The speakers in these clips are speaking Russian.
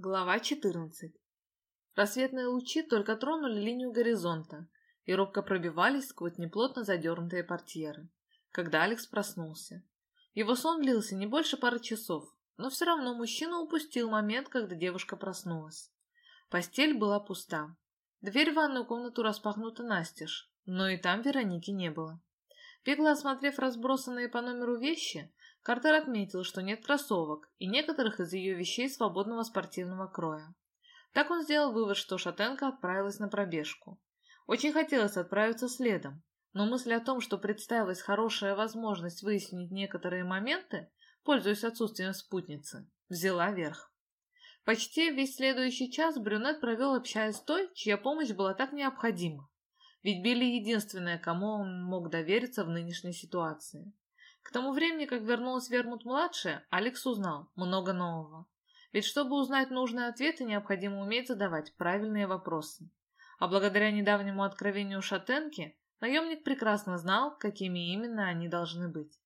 Глава 14. Рассветные лучи только тронули линию горизонта и робко пробивались сквозь неплотно задернутые портьеры, когда Алекс проснулся. Его сон длился не больше пары часов, но все равно мужчина упустил момент, когда девушка проснулась. Постель была пуста. Дверь в ванную комнату распахнута настежь, но и там Вероники не было. Бегло осмотрев разбросанные по номеру вещи, Картер отметил, что нет кроссовок и некоторых из ее вещей свободного спортивного кроя. Так он сделал вывод, что шатенка отправилась на пробежку. Очень хотелось отправиться следом, но мысль о том, что представилась хорошая возможность выяснить некоторые моменты, пользуясь отсутствием спутницы, взяла верх. Почти весь следующий час Брюнет провел, общаясь с той, чья помощь была так необходима. Ведь Билли единственная, кому он мог довериться в нынешней ситуации. К тому времени, как вернулась Вермут-младшая, Алекс узнал много нового. Ведь чтобы узнать нужные ответы, необходимо уметь задавать правильные вопросы. А благодаря недавнему откровению Шатенки, наемник прекрасно знал, какими именно они должны быть.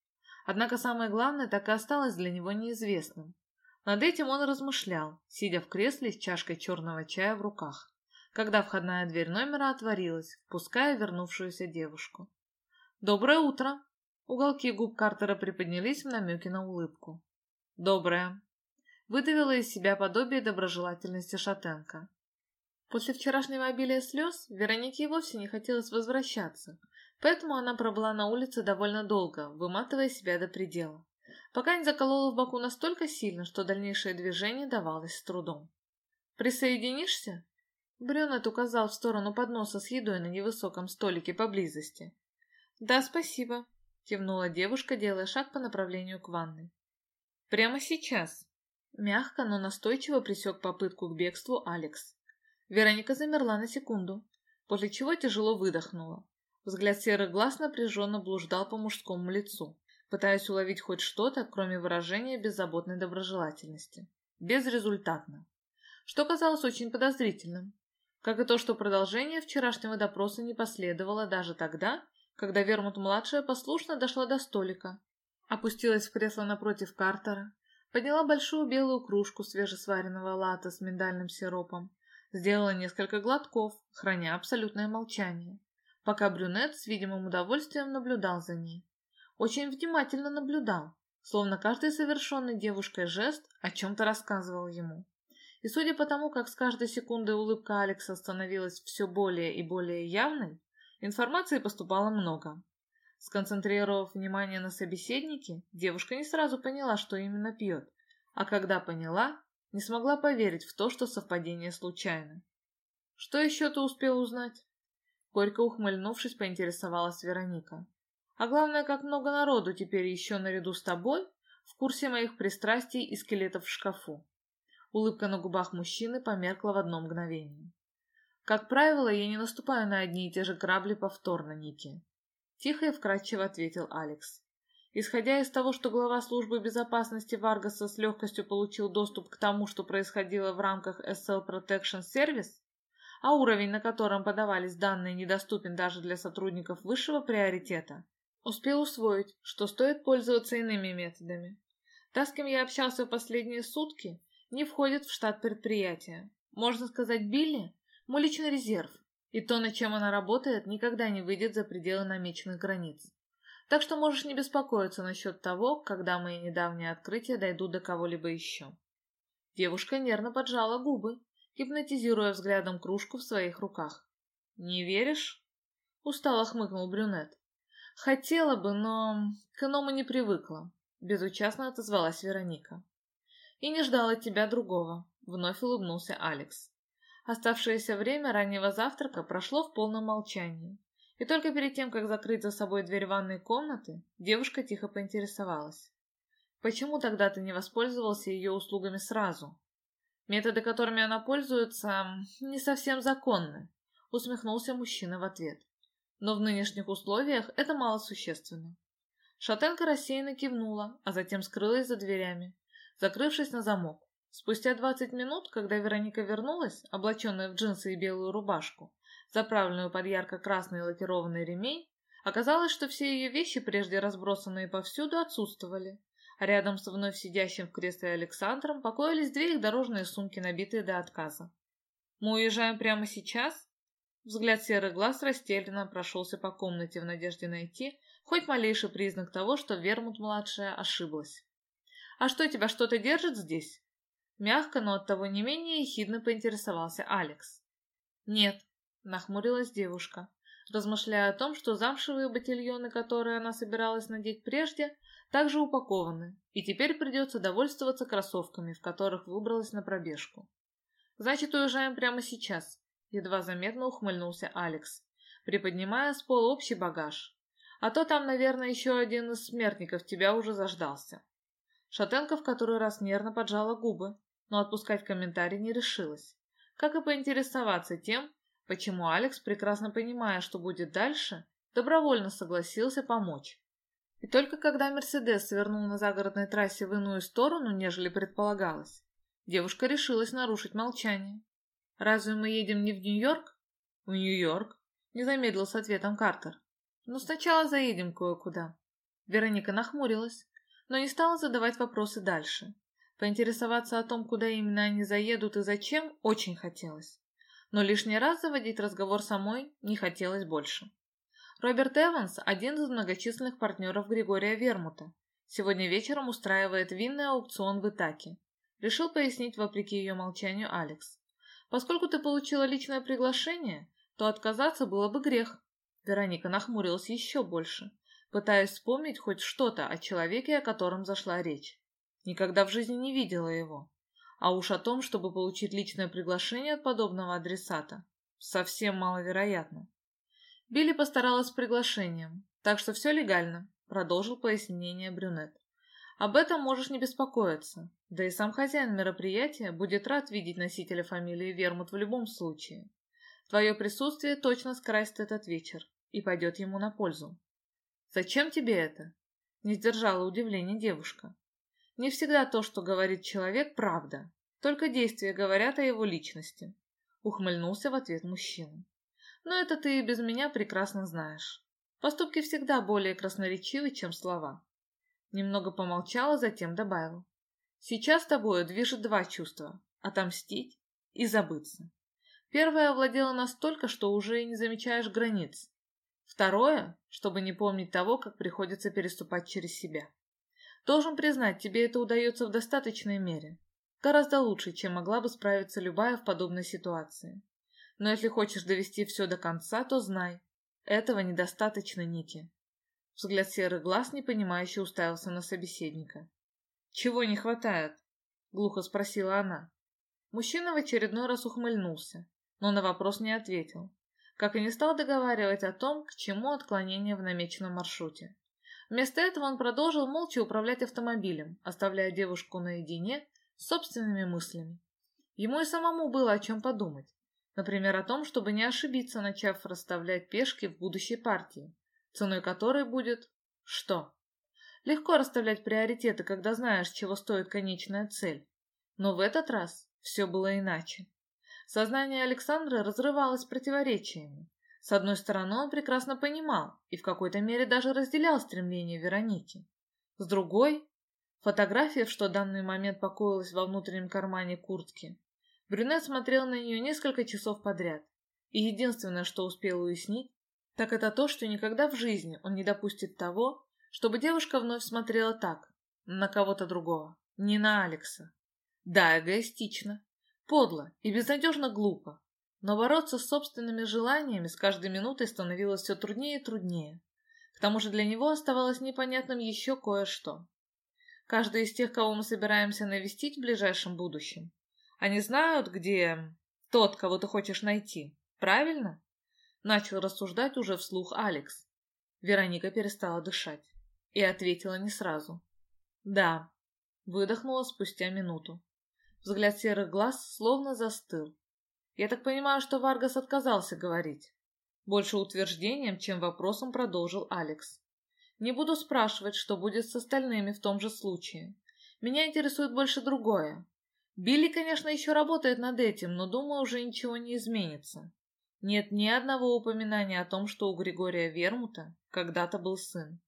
Однако самое главное так и осталось для него неизвестным. Над этим он размышлял, сидя в кресле с чашкой черного чая в руках, когда входная дверь номера отворилась, впуская вернувшуюся девушку. «Доброе утро!» Уголки губ Картера приподнялись в намеке на улыбку. «Доброе!» Выдавила из себя подобие доброжелательности Шатенко. После вчерашнего обилия слез Веронике и вовсе не хотелось возвращаться, поэтому она пробыла на улице довольно долго, выматывая себя до предела, пока не заколола в боку настолько сильно, что дальнейшее движение давалось с трудом. «Присоединишься?» Брюнет указал в сторону подноса с едой на невысоком столике поблизости. «Да, спасибо», кивнула девушка, делая шаг по направлению к ванной. Прямо сейчас. Мягко, но настойчиво пресек попытку к бегству Алекс. Вероника замерла на секунду, после чего тяжело выдохнула. Взгляд серых глаз напряженно блуждал по мужскому лицу, пытаясь уловить хоть что-то, кроме выражения беззаботной доброжелательности. Безрезультатно. Что казалось очень подозрительным. Как и то, что продолжение вчерашнего допроса не последовало даже тогда, когда Вермут-младшая послушно дошла до столика, опустилась в кресло напротив Картера, подняла большую белую кружку свежесваренного лата с миндальным сиропом, сделала несколько глотков, храня абсолютное молчание, пока брюнет с видимым удовольствием наблюдал за ней. Очень внимательно наблюдал, словно каждый совершенный девушкой жест о чем-то рассказывал ему. И судя по тому, как с каждой секундой улыбка Алекса становилась все более и более явной, Информации поступало много. Сконцентрировав внимание на собеседнике, девушка не сразу поняла, что именно пьет, а когда поняла, не смогла поверить в то, что совпадение случайно. «Что еще ты успел узнать?» Горько ухмыльнувшись, поинтересовалась Вероника. «А главное, как много народу теперь еще наряду с тобой в курсе моих пристрастий и скелетов в шкафу». Улыбка на губах мужчины померкла в одно мгновение. Как правило, я не наступаю на одни и те же грабли повторно, Ники. Тихо и вкратчиво ответил Алекс. Исходя из того, что глава службы безопасности Варгаса с легкостью получил доступ к тому, что происходило в рамках SL Protection Service, а уровень, на котором подавались данные, недоступен даже для сотрудников высшего приоритета, успел усвоить, что стоит пользоваться иными методами. Та, с кем я общался в последние сутки, не входит в штат предприятия. Можно сказать, Билли мой личный резерв, и то, над чем она работает, никогда не выйдет за пределы намеченных границ. Так что можешь не беспокоиться насчет того, когда мои недавние открытия дойдут до кого-либо еще. Девушка нервно поджала губы, гипнотизируя взглядом кружку в своих руках. «Не веришь?» — устало хмыкнул брюнет. «Хотела бы, но к иному не привыкла», — безучастно отозвалась Вероника. «И не ждала тебя другого», — вновь улыбнулся Алекс. Оставшееся время раннего завтрака прошло в полном молчании. И только перед тем, как закрыть за собой дверь ванной комнаты, девушка тихо поинтересовалась. «Почему тогда ты не воспользовался ее услугами сразу?» «Методы, которыми она пользуется, не совсем законны», — усмехнулся мужчина в ответ. «Но в нынешних условиях это мало существенно». Шатенка рассеянно кивнула, а затем скрылась за дверями, закрывшись на замок. Спустя двадцать минут, когда Вероника вернулась, облаченная в джинсы и белую рубашку, заправленную под ярко-красный лакированный ремень, оказалось, что все ее вещи, прежде разбросанные повсюду, отсутствовали, а рядом с вновь сидящим в кресле Александром покоились две их дорожные сумки, набитые до отказа. «Мы уезжаем прямо сейчас?» Взгляд серых глаз растерянно прошелся по комнате в надежде найти хоть малейший признак того, что Вермут-младшая ошиблась. «А что, тебя что-то держит здесь?» Мягко, но оттого не менее ехидно поинтересовался Алекс. «Нет», — нахмурилась девушка, размышляя о том, что замшевые ботильоны, которые она собиралась надеть прежде, также упакованы, и теперь придется довольствоваться кроссовками, в которых выбралась на пробежку. «Значит, уезжаем прямо сейчас», — едва заметно ухмыльнулся Алекс, приподнимая с пола общий багаж. «А то там, наверное, еще один из смертников тебя уже заждался». Шатенка в который раз нервно поджала губы, но отпускать комментарий не решилась. Как и поинтересоваться тем, почему Алекс, прекрасно понимая, что будет дальше, добровольно согласился помочь. И только когда Мерседес свернул на загородной трассе в иную сторону, нежели предполагалось, девушка решилась нарушить молчание. «Разве мы едем не в Нью-Йорк?» «В Нью-Йорк», — не замедлил с ответом Картер. «Но сначала заедем кое-куда». Вероника нахмурилась, но не стала задавать вопросы дальше. Поинтересоваться о том, куда именно они заедут и зачем, очень хотелось но лишний раз заводить разговор самой не хотелось больше. Роберт Эванс – один из многочисленных партнеров Григория Вермута. Сегодня вечером устраивает винный аукцион в Итаке. Решил пояснить вопреки ее молчанию Алекс. Поскольку ты получила личное приглашение, то отказаться было бы грех. Вероника нахмурилась еще больше, пытаясь вспомнить хоть что-то о человеке, о котором зашла речь. Никогда в жизни не видела его. А уж о том, чтобы получить личное приглашение от подобного адресата, совсем маловероятно. Билли постаралась с приглашением, так что все легально, продолжил пояснение брюнет. Об этом можешь не беспокоиться, да и сам хозяин мероприятия будет рад видеть носителя фамилии Вермут в любом случае. Твое присутствие точно скрасит этот вечер и пойдет ему на пользу. «Зачем тебе это?» — не сдержала удивления девушка. Не всегда то, что говорит человек, правда. Только действия говорят о его личности. Ухмыльнулся в ответ мужчина. Но это ты и без меня прекрасно знаешь. Поступки всегда более красноречивы, чем слова. Немного помолчала, затем добавила. Сейчас тобою движет два чувства – отомстить и забыться. Первое овладело настолько, что уже и не замечаешь границ. Второе, чтобы не помнить того, как приходится переступать через себя. Должен признать, тебе это удается в достаточной мере. Гораздо лучше, чем могла бы справиться любая в подобной ситуации. Но если хочешь довести все до конца, то знай, этого недостаточно, Ники. Взгляд серых глаз непонимающе уставился на собеседника. «Чего не хватает?» — глухо спросила она. Мужчина в очередной раз ухмыльнулся, но на вопрос не ответил, как и не стал договаривать о том, к чему отклонение в намеченном маршруте. Вместо этого он продолжил молча управлять автомобилем, оставляя девушку наедине с собственными мыслями. Ему и самому было о чем подумать. Например, о том, чтобы не ошибиться, начав расставлять пешки в будущей партии, ценой которой будет... что? Легко расставлять приоритеты, когда знаешь, чего стоит конечная цель. Но в этот раз все было иначе. Сознание Александра разрывалось противоречиями. С одной стороны, он прекрасно понимал и в какой-то мере даже разделял стремление Вероники. С другой, фотография, что в данный момент покоилась во внутреннем кармане куртки, брюнет смотрел на нее несколько часов подряд, и единственное, что успел уяснить, так это то, что никогда в жизни он не допустит того, чтобы девушка вновь смотрела так, на кого-то другого, не на Алекса. Да, эгоистично, подло и безнадежно глупо, но бороться с собственными желаниями с каждой минутой становилось все труднее и труднее. К тому же для него оставалось непонятным еще кое-что. Каждый из тех, кого мы собираемся навестить в ближайшем будущем, они знают, где тот, кого ты хочешь найти, правильно? Начал рассуждать уже вслух Алекс. Вероника перестала дышать и ответила не сразу. «Да», — выдохнула спустя минуту. Взгляд серых глаз словно застыл, я так понимаю, что Варгас отказался говорить. Больше утверждением, чем вопросом продолжил Алекс. Не буду спрашивать, что будет с остальными в том же случае. Меня интересует больше другое. Билли, конечно, еще работает над этим, но, думаю, уже ничего не изменится. Нет ни одного упоминания о том, что у Григория Вермута когда-то был сын.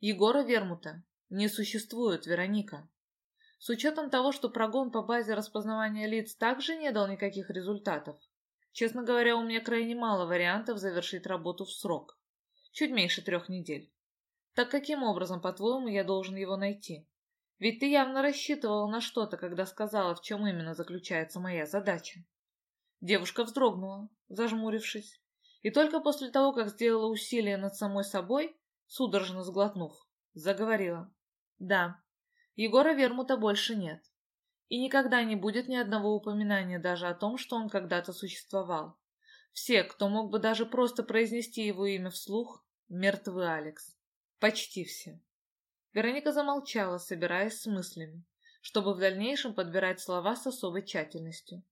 Егора Вермута не существует, Вероника. С учетом того, что прогон по базе распознавания лиц также не дал никаких результатов, честно говоря, у меня крайне мало вариантов завершить работу в срок. Чуть меньше трех недель. Так каким образом, по-твоему, я должен его найти? Ведь ты явно рассчитывала на что-то, когда сказала, в чем именно заключается моя задача. Девушка вздрогнула, зажмурившись, и только после того, как сделала усилие над самой собой, судорожно сглотнув, заговорила. Да, Егора Вермута больше нет. И никогда не будет ни одного упоминания даже о том, что он когда-то существовал. Все, кто мог бы даже просто произнести его имя вслух, мертвы, Алекс. Почти все. Вероника замолчала, собираясь с мыслями, чтобы в дальнейшем подбирать слова с особой тщательностью.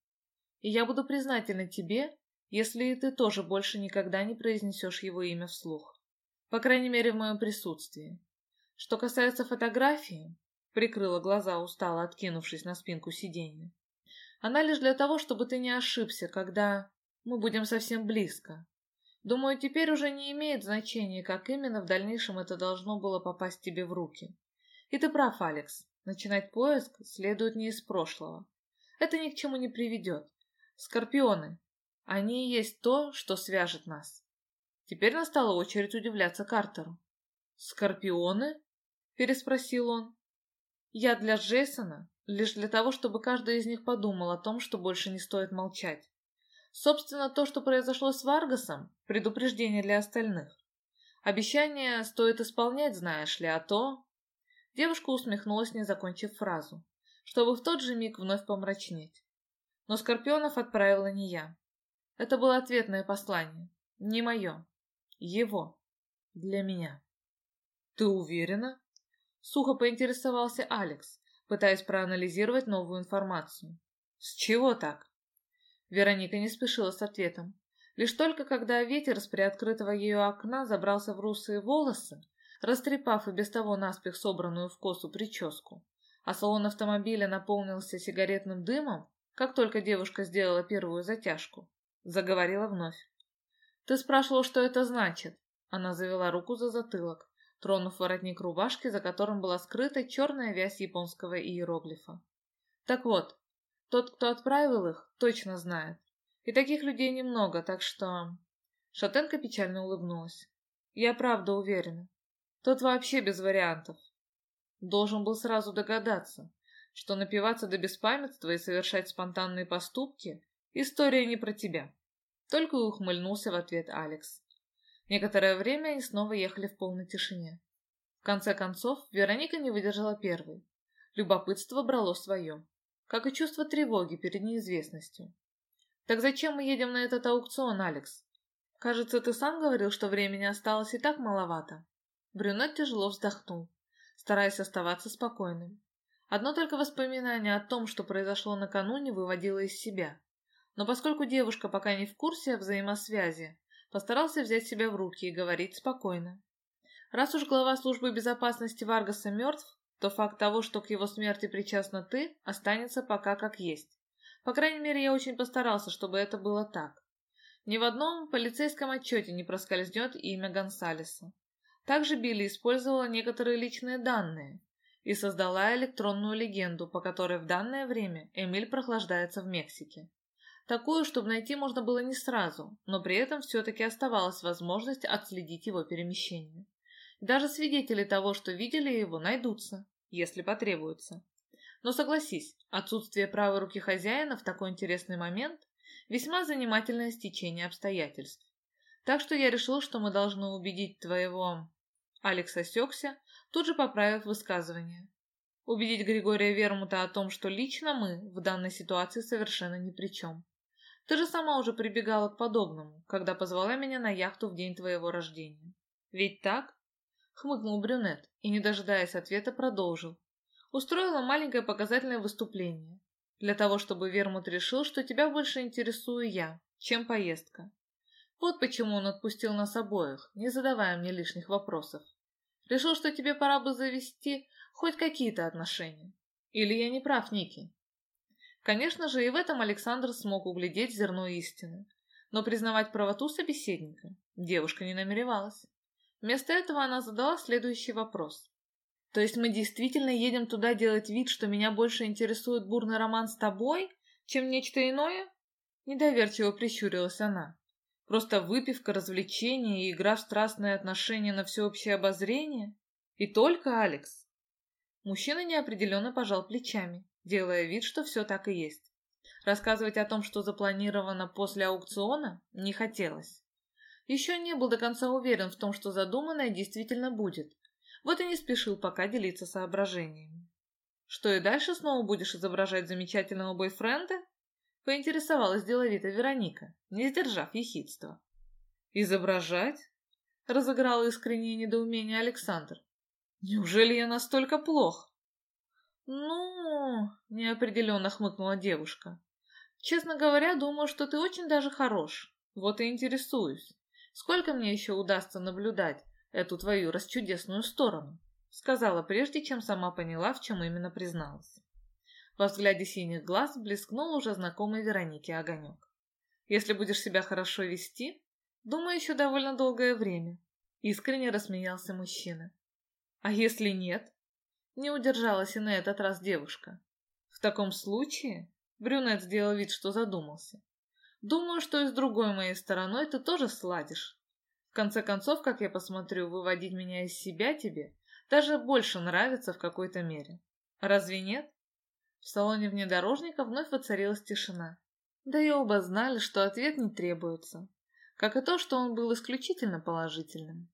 И я буду признательна тебе, если и ты тоже больше никогда не произнесешь его имя вслух. По крайней мере, в моем присутствии. Что касается фотографии, прикрыла глаза, устало откинувшись на спинку сиденья. Она лишь для того, чтобы ты не ошибся, когда мы будем совсем близко. Думаю, теперь уже не имеет значения, как именно в дальнейшем это должно было попасть тебе в руки. И ты прав, Алекс. Начинать поиск следует не из прошлого. Это ни к чему не приведет. Скорпионы. Они и есть то, что свяжет нас. Теперь настала очередь удивляться Картеру. «Скорпионы?» — переспросил он. «Я для Джейсона лишь для того, чтобы каждый из них подумал о том, что больше не стоит молчать. Собственно, то, что произошло с Варгасом, предупреждение для остальных. Обещание стоит исполнять, знаешь ли, а то...» Девушка усмехнулась, не закончив фразу, чтобы в тот же миг вновь помрачнеть. Но Скорпионов отправила не я. Это было ответное послание, не мое, его, для меня. «Ты уверена?» Сухо поинтересовался Алекс, пытаясь проанализировать новую информацию. «С чего так?» Вероника не спешила с ответом. Лишь только когда ветер с приоткрытого ее окна забрался в русые волосы, растрепав и без того наспех собранную в косу прическу, а салон автомобиля наполнился сигаретным дымом, как только девушка сделала первую затяжку, заговорила вновь. «Ты спрашивал, что это значит?» Она завела руку за затылок, тронув воротник рубашки, за которым была скрыта черная вязь японского иероглифа. Так вот, тот, кто отправил их, точно знает. И таких людей немного, так что... Шатенка печально улыбнулась. Я правда уверена. Тот вообще без вариантов. Должен был сразу догадаться, что напиваться до беспамятства и совершать спонтанные поступки — история не про тебя. Только ухмыльнулся в ответ Алекс. Некоторое время они снова ехали в полной тишине. В конце концов, Вероника не выдержала первой. Любопытство брало свое, как и чувство тревоги перед неизвестностью. «Так зачем мы едем на этот аукцион, Алекс? Кажется, ты сам говорил, что времени осталось и так маловато». Брюнет тяжело вздохнул, стараясь оставаться спокойным. Одно только воспоминание о том, что произошло накануне, выводило из себя. Но поскольку девушка пока не в курсе взаимосвязи, постарался взять себя в руки и говорить спокойно. Раз уж глава службы безопасности Варгаса мертв, то факт того, что к его смерти причастна ты, останется пока как есть. По крайней мере, я очень постарался, чтобы это было так. Ни в одном полицейском отчете не проскользнет имя Гонсалеса. Также Билли использовала некоторые личные данные и создала электронную легенду, по которой в данное время Эмиль прохлаждается в Мексике. Такую, чтобы найти можно было не сразу, но при этом все-таки оставалась возможность отследить его перемещение. даже свидетели того, что видели его, найдутся, если потребуется. Но согласись, отсутствие правой руки хозяина в такой интересный момент – весьма занимательное стечение обстоятельств. Так что я решил, что мы должны убедить твоего... Алекс осекся, тут же поправив высказывание. Убедить Григория Вермута о том, что лично мы в данной ситуации совершенно ни при чем. Ты же сама уже прибегала к подобному, когда позвала меня на яхту в день твоего рождения. Ведь так? Хмыкнул брюнет и, не дожидаясь ответа, продолжил. Устроила маленькое показательное выступление. Для того, чтобы Вермут решил, что тебя больше интересую я, чем поездка. Вот почему он отпустил нас обоих, не задавая мне лишних вопросов. Решил, что тебе пора бы завести хоть какие-то отношения. Или я не прав, Ники? Конечно же, и в этом Александр смог углядеть зерно истины. Но признавать правоту собеседника девушка не намеревалась. Вместо этого она задала следующий вопрос. То есть мы действительно едем туда делать вид, что меня больше интересует бурный роман с тобой, чем нечто иное? Недоверчиво прищурилась она. Просто выпивка, развлечение и игра в страстные отношения на всеобщее обозрение? И только Алекс? Мужчина неопределенно пожал плечами, делая вид, что все так и есть. Рассказывать о том, что запланировано после аукциона, не хотелось. Еще не был до конца уверен в том, что задуманное действительно будет. Вот и не спешил пока делиться соображениями. Что и дальше снова будешь изображать замечательного бойфренда? Поинтересовалась деловито Вероника, не сдержав ехидства. «Изображать?» — разыграл искреннее недоумение Александр. «Неужели я настолько плох?» «Ну...» — неопределенно хмыкнула девушка. «Честно говоря, думаю, что ты очень даже хорош. Вот и интересуюсь. Сколько мне еще удастся наблюдать эту твою расчудесную сторону?» Сказала прежде, чем сама поняла, в чем именно призналась. Во взгляде синих глаз блескнул уже знакомый Веронике огонек. «Если будешь себя хорошо вести, думаю, еще довольно долгое время», — искренне рассмеялся мужчина. «А если нет?» — не удержалась и на этот раз девушка. «В таком случае...» — брюнет сделал вид, что задумался. «Думаю, что и с другой моей стороной ты тоже сладишь. В конце концов, как я посмотрю, выводить меня из себя тебе даже больше нравится в какой-то мере. Разве нет?» В салоне внедорожника вновь воцарилась тишина. Да и оба знали, что ответ не требуется, как и то, что он был исключительно положительным.